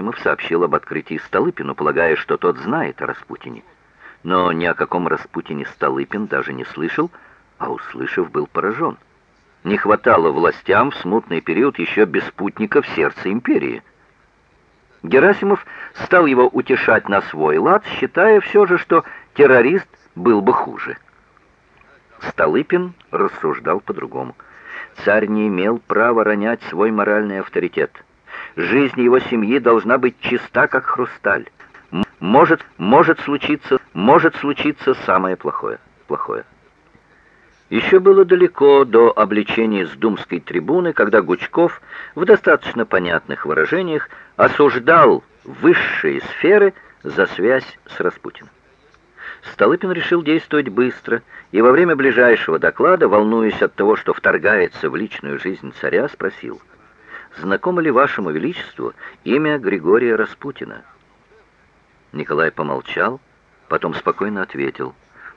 Герасимов сообщил об открытии Столыпину, полагая, что тот знает о Распутине. Но ни о каком Распутине Столыпин даже не слышал, а услышав, был поражен. Не хватало властям в смутный период еще беспутника в сердце империи. Герасимов стал его утешать на свой лад, считая все же, что террорист был бы хуже. Столыпин рассуждал по-другому. Царь не имел права ронять свой моральный авторитет. Жизнь его семьи должна быть чиста, как хрусталь. Может, может случиться, может случиться самое плохое. Плохое. Еще было далеко до обличения с думской трибуны, когда Гучков в достаточно понятных выражениях осуждал высшие сферы за связь с Распутиным. Столыпин решил действовать быстро, и во время ближайшего доклада, волнуясь от того, что вторгается в личную жизнь царя, спросил, «Знакомо ли вашему величеству имя Григория Распутина?» Николай помолчал, потом спокойно ответил,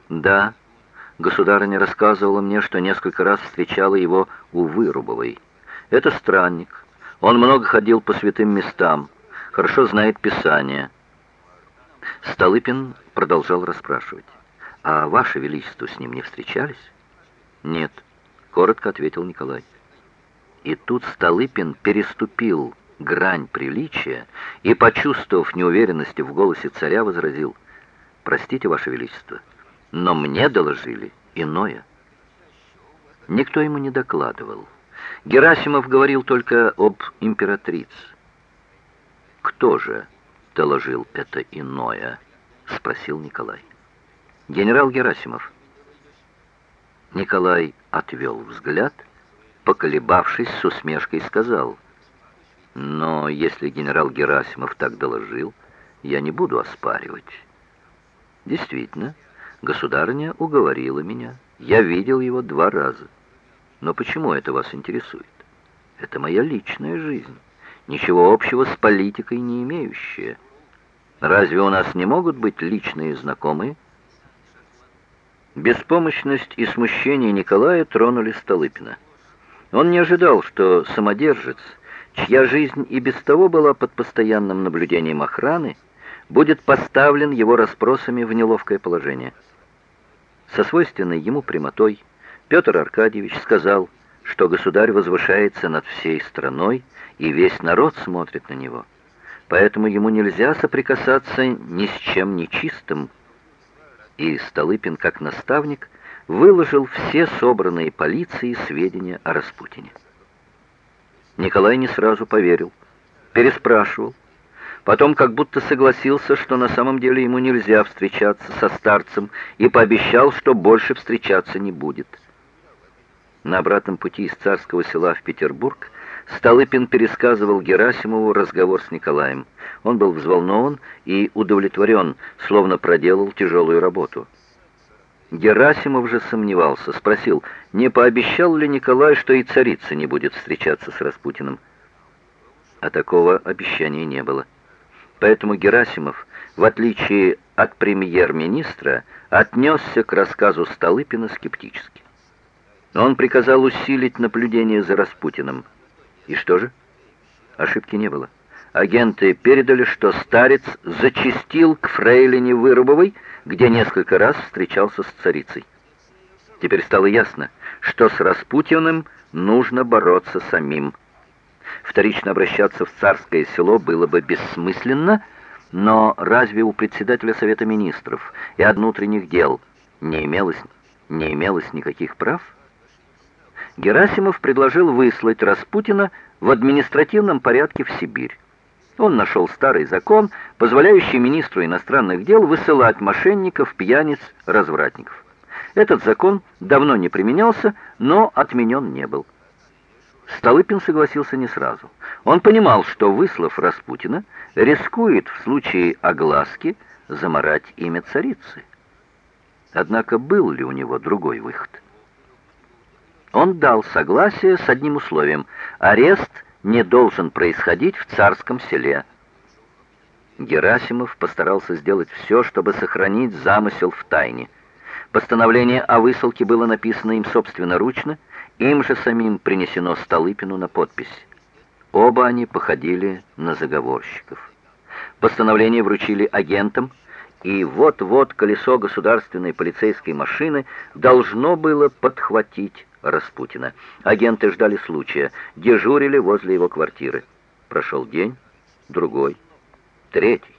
«Да, государыня рассказывала мне, что несколько раз встречала его у Вырубовой. Это странник, он много ходил по святым местам, хорошо знает Писание». Столыпин продолжал расспрашивать. «А Ваше Величество с ним не встречались?» «Нет», — коротко ответил Николай. И тут Столыпин переступил грань приличия и, почувствовав неуверенность в голосе царя, возразил, «Простите, Ваше Величество, но мне доложили иное». Никто ему не докладывал. Герасимов говорил только об императрице. «Кто же?» — доложил это иное, — спросил Николай. «Генерал Герасимов». Николай отвел взгляд, поколебавшись с усмешкой, сказал, «Но если генерал Герасимов так доложил, я не буду оспаривать». «Действительно, государыня уговорила меня. Я видел его два раза. Но почему это вас интересует? Это моя личная жизнь» ничего общего с политикой не имеющие. Разве у нас не могут быть личные знакомые? Беспомощность и смущение Николая тронули Столыпина. Он не ожидал, что самодержец, чья жизнь и без того была под постоянным наблюдением охраны, будет поставлен его расспросами в неловкое положение. Со свойственной ему прямотой Петр Аркадьевич сказал, что государь возвышается над всей страной, и весь народ смотрит на него. Поэтому ему нельзя соприкасаться ни с чем нечистым. И Столыпин, как наставник, выложил все собранные полицией сведения о Распутине. Николай не сразу поверил, переспрашивал. Потом как будто согласился, что на самом деле ему нельзя встречаться со старцем, и пообещал, что больше встречаться не будет. На обратном пути из царского села в Петербург Столыпин пересказывал Герасимову разговор с Николаем. Он был взволнован и удовлетворен, словно проделал тяжелую работу. Герасимов же сомневался, спросил, не пообещал ли Николай, что и царица не будет встречаться с Распутиным. А такого обещания не было. Поэтому Герасимов, в отличие от премьер-министра, отнесся к рассказу Столыпина скептически. Он приказал усилить наблюдение за Распутиным. И что же? Ошибки не было. Агенты передали, что старец зачистил к фрейлине Вырубовой, где несколько раз встречался с царицей. Теперь стало ясно, что с Распутиным нужно бороться самим. Вторично обращаться в царское село было бы бессмысленно, но разве у председателя Совета Министров и от внутренних дел не имелось, не имелось никаких прав? Герасимов предложил выслать Распутина в административном порядке в Сибирь. Он нашел старый закон, позволяющий министру иностранных дел высылать мошенников, пьяниц, развратников. Этот закон давно не применялся, но отменен не был. Столыпин согласился не сразу. Он понимал, что, выслав Распутина, рискует в случае огласки заморать имя царицы. Однако был ли у него другой выход? Он дал согласие с одним условием – арест не должен происходить в царском селе. Герасимов постарался сделать все, чтобы сохранить замысел в тайне. Постановление о высылке было написано им собственноручно, им же самим принесено Столыпину на подпись. Оба они походили на заговорщиков. Постановление вручили агентам, и вот-вот колесо государственной полицейской машины должно было подхватить Распутина. Агенты ждали случая, дежурили возле его квартиры. Прошел день, другой, третий.